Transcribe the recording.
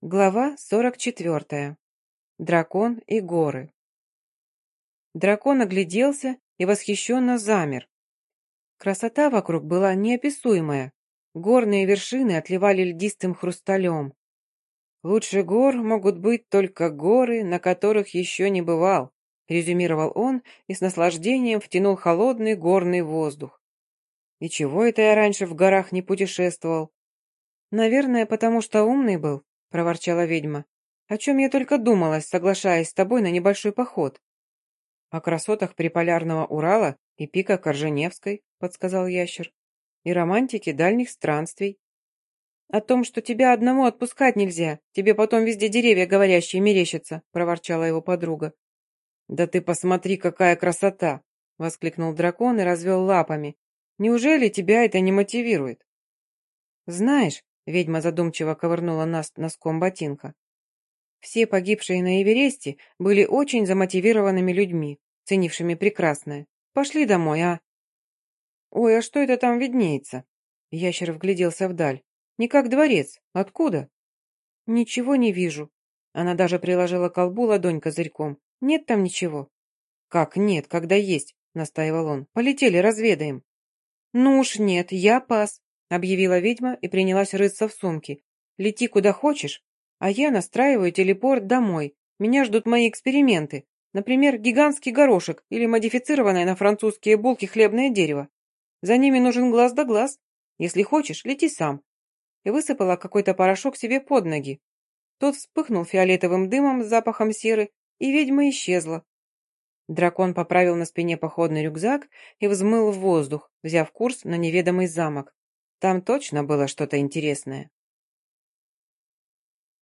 Глава 44. Дракон и горы. Дракон огляделся и восхищенно замер. Красота вокруг была неописуемая. Горные вершины отливали льдистым хрусталем. «Лучше гор могут быть только горы, на которых еще не бывал», резюмировал он и с наслаждением втянул холодный горный воздух. «И чего это я раньше в горах не путешествовал?» «Наверное, потому что умный был», — проворчала ведьма. «О чем я только думала, соглашаясь с тобой на небольшой поход?» «О красотах приполярного Урала и пика Корженевской», — подсказал ящер. «И романтике дальних странствий». «О том, что тебя одному отпускать нельзя, тебе потом везде деревья говорящие мерещатся», — проворчала его подруга. «Да ты посмотри, какая красота!» — воскликнул дракон и развел лапами. «Неужели тебя это не мотивирует?» «Знаешь, Ведьма задумчиво ковырнула нас носком ботинка. Все погибшие на Эвересте были очень замотивированными людьми, ценившими прекрасное. Пошли домой, а? Ой, а что это там виднеется? Ящер вгляделся вдаль. Не как дворец. Откуда? Ничего не вижу. Она даже приложила колбу ладонь козырьком. Нет там ничего. Как нет, когда есть, настаивал он. Полетели, разведаем. Ну уж нет, я пас объявила ведьма и принялась рыться в сумке. «Лети куда хочешь, а я настраиваю телепорт домой. Меня ждут мои эксперименты. Например, гигантский горошек или модифицированное на французские булки хлебное дерево. За ними нужен глаз да глаз. Если хочешь, лети сам». И высыпала какой-то порошок себе под ноги. Тот вспыхнул фиолетовым дымом с запахом серы, и ведьма исчезла. Дракон поправил на спине походный рюкзак и взмыл в воздух, взяв курс на неведомый замок. Там точно было что-то интересное.